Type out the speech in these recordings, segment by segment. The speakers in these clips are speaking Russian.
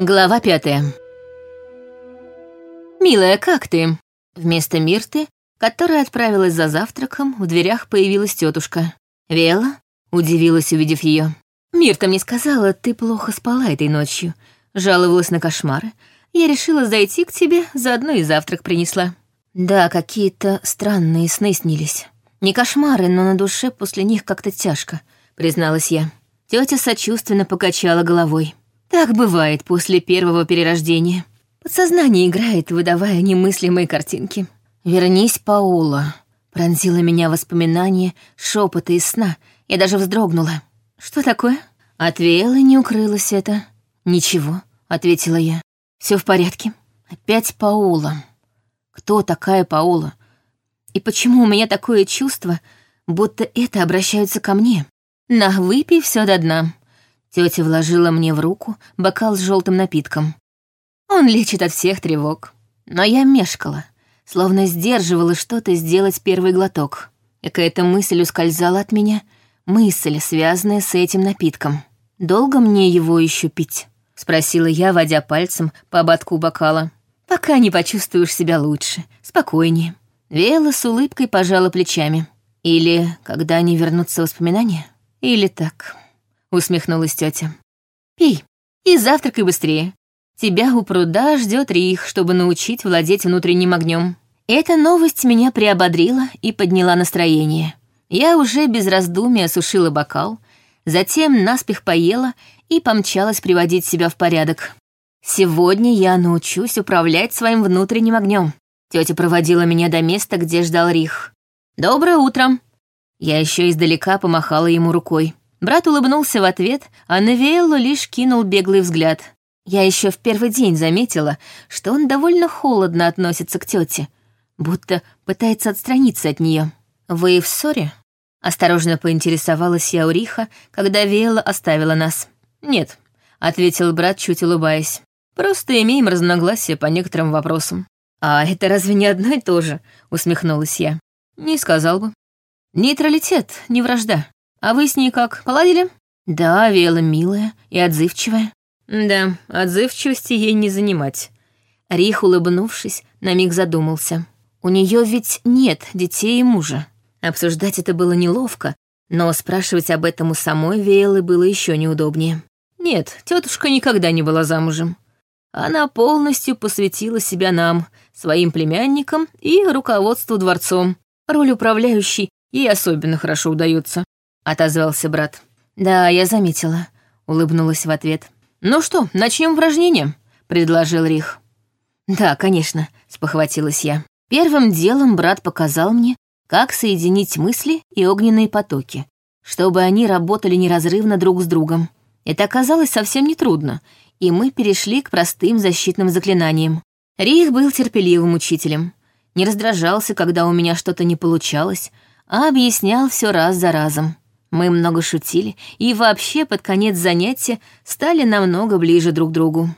Глава пятая. «Милая, как ты?» Вместо Мирты, которая отправилась за завтраком, в дверях появилась тетушка. Вела удивилась, увидев ее. «Мирта мне сказала, ты плохо спала этой ночью. Жаловалась на кошмары. Я решила зайти к тебе, заодно и завтрак принесла». Да, какие-то странные сны снились. Не кошмары, но на душе после них как-то тяжко, призналась я. Тетя сочувственно покачала головой. Так бывает после первого перерождения. Подсознание играет, выдавая немыслимые картинки. «Вернись, Паула», — пронзило меня воспоминание, шепота из сна. Я даже вздрогнула. «Что такое?» Отвеяла и не укрылось это. «Ничего», — ответила я. Все в порядке. Опять Паула. Кто такая Паула? И почему у меня такое чувство, будто это обращаются ко мне? На, выпей все до дна. Тетя вложила мне в руку бокал с желтым напитком. Он лечит от всех тревог. Но я мешкала, словно сдерживала что-то сделать первый глоток. Какая-то мысль ускользала от меня, мысль, связанная с этим напитком. Долго мне его еще пить? Спросила я, водя пальцем по ободку бокала. Пока не почувствуешь себя лучше, спокойнее. Вела с улыбкой пожала плечами. Или когда они вернутся воспоминания? Или так усмехнулась тетя. Пей и завтракай быстрее. Тебя у пруда ждет Рих, чтобы научить владеть внутренним огнем. Эта новость меня приободрила и подняла настроение. Я уже без раздумия осушила бокал, затем наспех поела и помчалась приводить себя в порядок. Сегодня я научусь управлять своим внутренним огнем. Тетя проводила меня до места, где ждал Рих. «Доброе утро!» Я еще издалека помахала ему рукой. Брат улыбнулся в ответ, а на Виэллу лишь кинул беглый взгляд. Я еще в первый день заметила, что он довольно холодно относится к тете, будто пытается отстраниться от нее. «Вы в ссоре?» Осторожно поинтересовалась я у Риха, когда Виэлла оставила нас. «Нет», — ответил брат, чуть улыбаясь. «Просто имеем разногласия по некоторым вопросам». «А это разве не одно и то же?» — усмехнулась я. «Не сказал бы». «Нейтралитет, не вражда. А вы с ней как, поладили?» «Да, Вела милая и отзывчивая». «Да, отзывчивости ей не занимать». Рих, улыбнувшись, на миг задумался. «У нее ведь нет детей и мужа». Обсуждать это было неловко, но спрашивать об этом у самой Вейлы было еще неудобнее. Нет, тетушка никогда не была замужем. Она полностью посвятила себя нам, своим племянникам и руководству дворцом. Роль управляющей ей особенно хорошо удается. — отозвался брат. «Да, я заметила», — улыбнулась в ответ. «Ну что, начнем упражнение?» — предложил Рих. «Да, конечно», — спохватилась я. Первым делом брат показал мне, как соединить мысли и огненные потоки, чтобы они работали неразрывно друг с другом. Это оказалось совсем нетрудно, и мы перешли к простым защитным заклинаниям. Рих был терпеливым учителем, не раздражался, когда у меня что-то не получалось, а объяснял все раз за разом. Мы много шутили и вообще под конец занятия стали намного ближе друг к другу.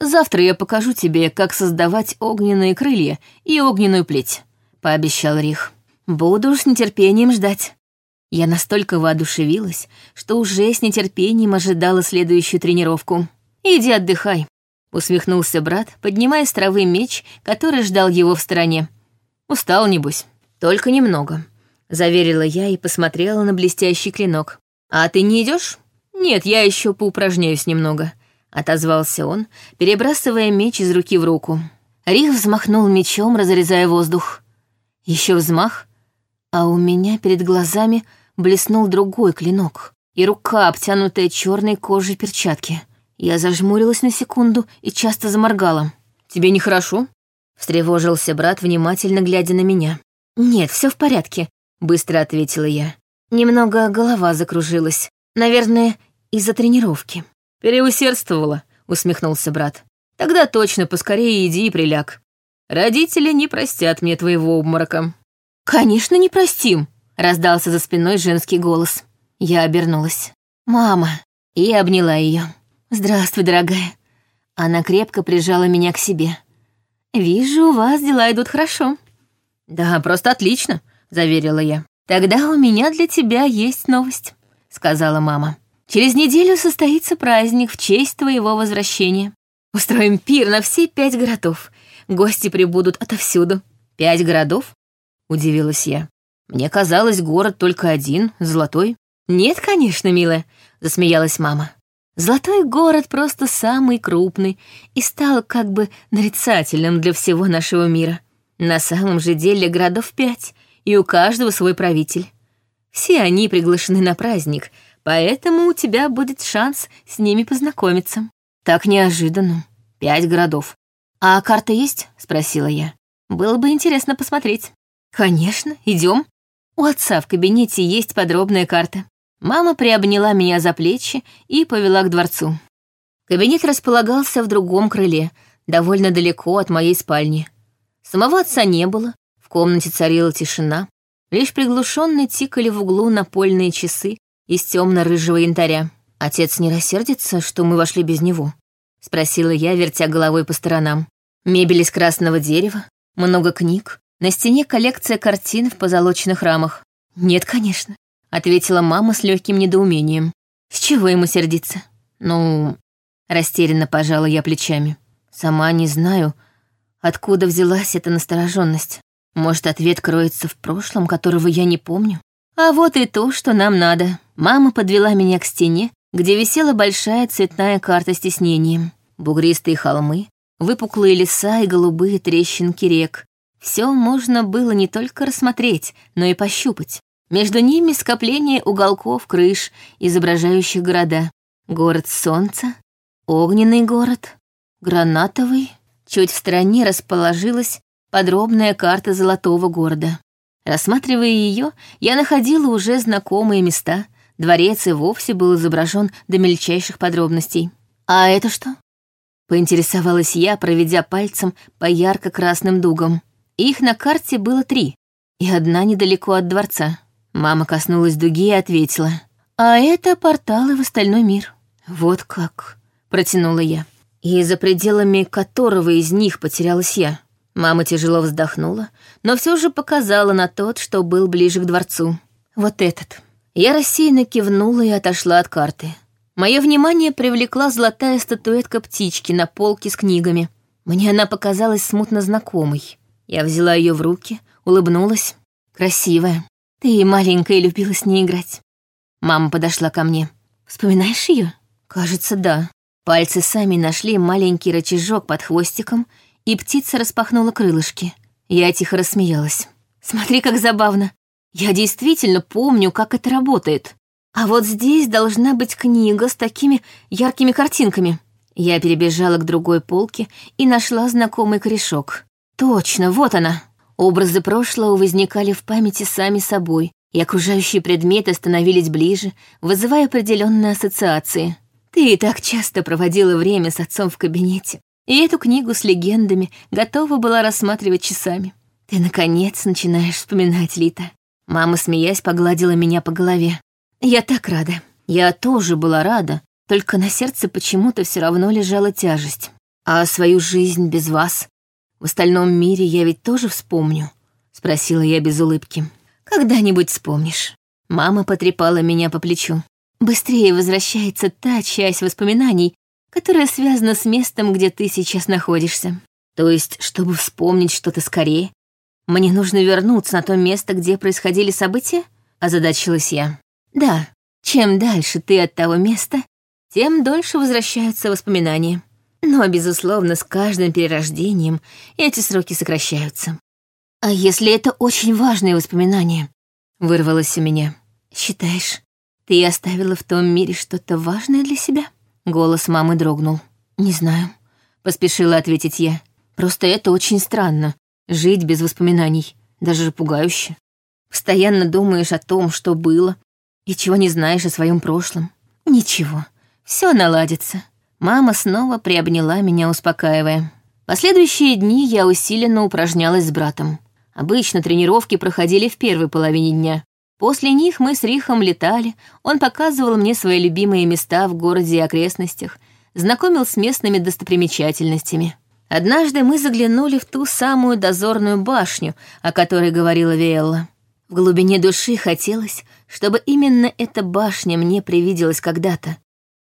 «Завтра я покажу тебе, как создавать огненные крылья и огненную плеть», — пообещал Рих. «Буду с нетерпением ждать». Я настолько воодушевилась, что уже с нетерпением ожидала следующую тренировку. «Иди отдыхай», — усмехнулся брат, поднимая с травы меч, который ждал его в стороне. «Устал, небось. Только немного заверила я и посмотрела на блестящий клинок. «А ты не идешь? «Нет, я еще поупражняюсь немного», — отозвался он, перебрасывая меч из руки в руку. Рих взмахнул мечом, разрезая воздух. Еще взмах, а у меня перед глазами блеснул другой клинок и рука, обтянутая черной кожей перчатки. Я зажмурилась на секунду и часто заморгала. «Тебе нехорошо?» — встревожился брат, внимательно глядя на меня. «Нет, все в порядке. Быстро ответила я. Немного голова закружилась. Наверное, из-за тренировки. Переусердствовала, усмехнулся брат. Тогда точно поскорее иди и приляг. Родители не простят мне твоего обморока. Конечно, не простим, раздался за спиной женский голос. Я обернулась. Мама. И обняла ее. Здравствуй, дорогая. Она крепко прижала меня к себе. Вижу, у вас дела идут хорошо. Да, просто отлично, — заверила я. «Тогда у меня для тебя есть новость», — сказала мама. Через неделю состоится праздник в честь твоего возвращения. Устроим пир на все пять городов. Гости прибудут отовсюду. Пять городов? Удивилась я. Мне казалось, город только один, золотой. Нет, конечно, милая, засмеялась мама. Золотой город просто самый крупный и стал как бы нарицательным для всего нашего мира. На самом же деле городов пять, и у каждого свой правитель. Все они приглашены на праздник, поэтому у тебя будет шанс с ними познакомиться. Так неожиданно. Пять городов. «А карта есть?» — спросила я. «Было бы интересно посмотреть». «Конечно, идем. У отца в кабинете есть подробная карта». Мама приобняла меня за плечи и повела к дворцу. Кабинет располагался в другом крыле, довольно далеко от моей спальни. Самого отца не было, комнате царила тишина, лишь приглушенно тикали в углу напольные часы из темно-рыжего янтаря. Отец не рассердится, что мы вошли без него? — спросила я, вертя головой по сторонам. Мебель из красного дерева, много книг, на стене коллекция картин в позолоченных рамах. «Нет, конечно», — ответила мама с легким недоумением. «С чего ему сердиться?» «Ну...» — растерянно пожала я плечами. «Сама не знаю, откуда взялась эта настороженность. Может, ответ кроется в прошлом, которого я не помню? А вот и то, что нам надо. Мама подвела меня к стене, где висела большая цветная карта с тиснением. Бугристые холмы, выпуклые леса и голубые трещинки рек. Все можно было не только рассмотреть, но и пощупать. Между ними скопление уголков крыш, изображающих города. Город солнца, огненный город, гранатовый. Чуть в стороне расположилась подробная карта золотого города. Рассматривая ее, я находила уже знакомые места — Дворец и вовсе был изображен до мельчайших подробностей. «А это что?» Поинтересовалась я, проведя пальцем по ярко-красным дугам. Их на карте было три, и одна недалеко от дворца. Мама коснулась дуги и ответила. «А это порталы в остальной мир». «Вот как», — протянула я. «И за пределами которого из них потерялась я?» Мама тяжело вздохнула, но все же показала на тот, что был ближе к дворцу. «Вот этот». Я рассеянно кивнула и отошла от карты. Мое внимание привлекла золотая статуэтка птички на полке с книгами. Мне она показалась смутно знакомой. Я взяла ее в руки, улыбнулась. Красивая. Ты маленькая любила с ней играть. Мама подошла ко мне. Вспоминаешь ее? Кажется, да. Пальцы сами нашли маленький рычажок под хвостиком, и птица распахнула крылышки. Я тихо рассмеялась. Смотри, как забавно. Я действительно помню, как это работает. А вот здесь должна быть книга с такими яркими картинками. Я перебежала к другой полке и нашла знакомый корешок. Точно, вот она. Образы прошлого возникали в памяти сами собой, и окружающие предметы становились ближе, вызывая определенные ассоциации. Ты и так часто проводила время с отцом в кабинете, и эту книгу с легендами готова была рассматривать часами. Ты, наконец, начинаешь вспоминать Лита. Мама, смеясь, погладила меня по голове. Я так рада. Я тоже была рада, только на сердце почему-то все равно лежала тяжесть. А свою жизнь без вас в остальном мире я ведь тоже вспомню, спросила я без улыбки. Когда-нибудь вспомнишь. Мама потрепала меня по плечу. Быстрее возвращается та часть воспоминаний, которая связана с местом, где ты сейчас находишься. То есть, чтобы вспомнить что-то скорее, мне нужно вернуться на то место, где происходили события? Озадачилась я. Да, чем дальше ты от того места, тем дольше возвращаются воспоминания. Но, безусловно, с каждым перерождением эти сроки сокращаются. А если это очень важные воспоминания? Вырвалось у меня. Считаешь, ты оставила в том мире что-то важное для себя? Голос мамы дрогнул. Не знаю, поспешила ответить я. Просто это очень странно Жить без воспоминаний, даже пугающе. Постоянно думаешь о том, что было, и чего не знаешь о своем прошлом. Ничего, все наладится. Мама снова приобняла меня, успокаивая. Последующие дни я усиленно упражнялась с братом. Обычно тренировки проходили в первой половине дня. После них мы с Рихом летали, он показывал мне свои любимые места в городе и окрестностях, знакомил с местными достопримечательностями. Однажды мы заглянули в ту самую дозорную башню, о которой говорила Виэлла. В глубине души хотелось, чтобы именно эта башня мне привиделась когда-то.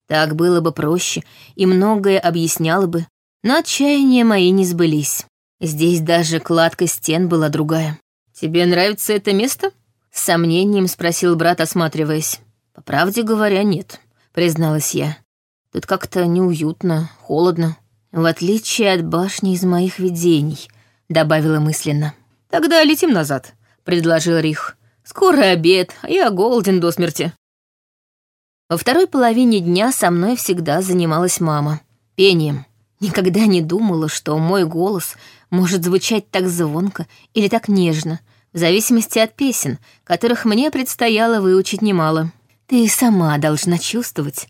Так было бы проще и многое объясняло бы, но отчаяния мои не сбылись. Здесь даже кладка стен была другая. «Тебе нравится это место?» С сомнением спросил брат, осматриваясь. «По правде говоря, нет», — призналась я. «Тут как-то неуютно, холодно. В отличие от башни из моих видений», — добавила мысленно. «Тогда летим назад», — предложил Рих. «Скоро обед, а я голоден до смерти». Во второй половине дня со мной всегда занималась мама. Пением. Никогда не думала, что мой голос может звучать так звонко или так нежно, в зависимости от песен, которых мне предстояло выучить немало. Ты сама должна чувствовать,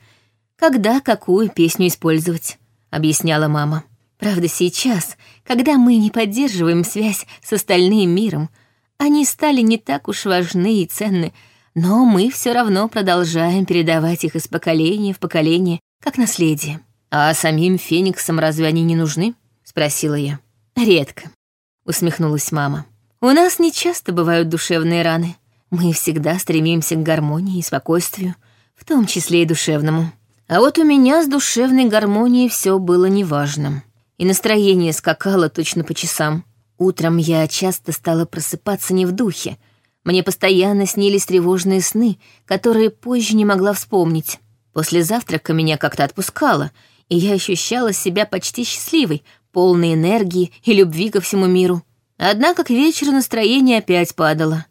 когда какую песню использовать, объясняла мама. Правда, сейчас, когда мы не поддерживаем связь с остальным миром, они стали не так уж важны и ценны, но мы все равно продолжаем передавать их из поколения в поколение, как наследие. «А самим фениксам разве они не нужны?» — спросила я. «Редко», — усмехнулась мама. «У нас не часто бывают душевные раны. Мы всегда стремимся к гармонии и спокойствию, в том числе и душевному. А вот у меня с душевной гармонией все было неважным. И настроение скакало точно по часам. Утром я часто стала просыпаться не в духе. Мне постоянно снились тревожные сны, которые позже не могла вспомнить. После завтрака меня как-то отпускало — и я ощущала себя почти счастливой, полной энергии и любви ко всему миру. Однако к вечеру настроение опять падало.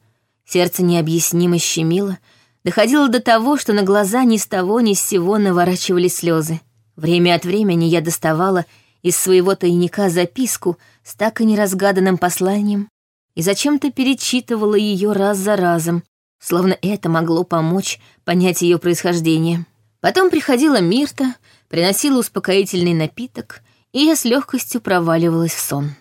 Сердце необъяснимо щемило, доходило до того, что на глаза ни с того ни с сего наворачивались слезы. Время от времени я доставала из своего тайника записку с так и неразгаданным посланием и зачем-то перечитывала ее раз за разом, словно это могло помочь понять ее происхождение. Потом приходила Мирта, приносила успокоительный напиток, и я с легкостью проваливалась в сон.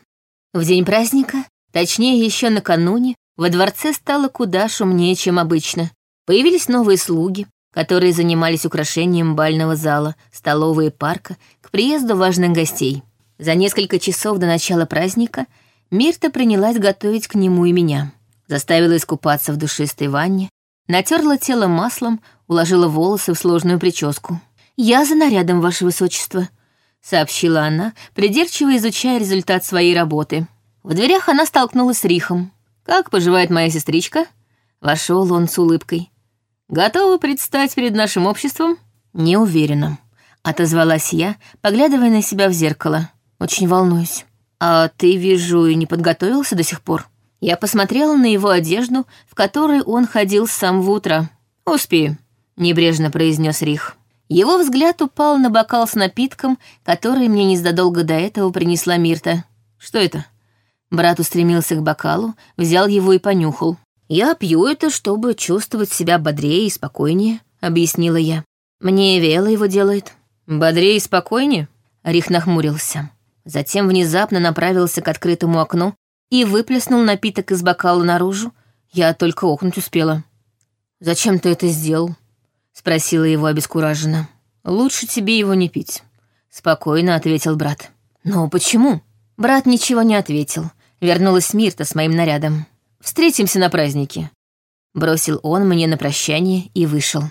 В день праздника, точнее еще накануне, во дворце стало куда шумнее, чем обычно. Появились новые слуги, которые занимались украшением бального зала, столовой и парка к приезду важных гостей. За несколько часов до начала праздника Мирта принялась готовить к нему и меня. Заставила искупаться в душистой ванне, натерла тело маслом, уложила волосы в сложную прическу. «Я за нарядом, ваше высочество», — сообщила она, придирчиво изучая результат своей работы. В дверях она столкнулась с Рихом. «Как поживает моя сестричка?» Вошел он с улыбкой. «Готова предстать перед нашим обществом?» «Не уверена», — отозвалась я, поглядывая на себя в зеркало. «Очень волнуюсь. А ты, вижу, и не подготовился до сих пор?» Я посмотрела на его одежду, в которой он ходил с самого утра. «Успею», — небрежно произнес Рих. Его взгляд упал на бокал с напитком, который мне незадолго до этого принесла Мирта. «Что это?» Брат устремился к бокалу, взял его и понюхал. «Я пью это, чтобы чувствовать себя бодрее и спокойнее», — объяснила я. «Мне Вела его делает». «Бодрее и спокойнее?» Рих нахмурился. Затем внезапно направился к открытому окну и выплеснул напиток из бокала наружу. Я только охнуть успела. «Зачем ты это сделал?» — спросила его обескураженно. «Лучше тебе его не пить», — спокойно ответил брат. «Но почему?» Брат ничего не ответил. Вернулась Мирта с моим нарядом. «Встретимся на празднике», — бросил он мне на прощание и вышел.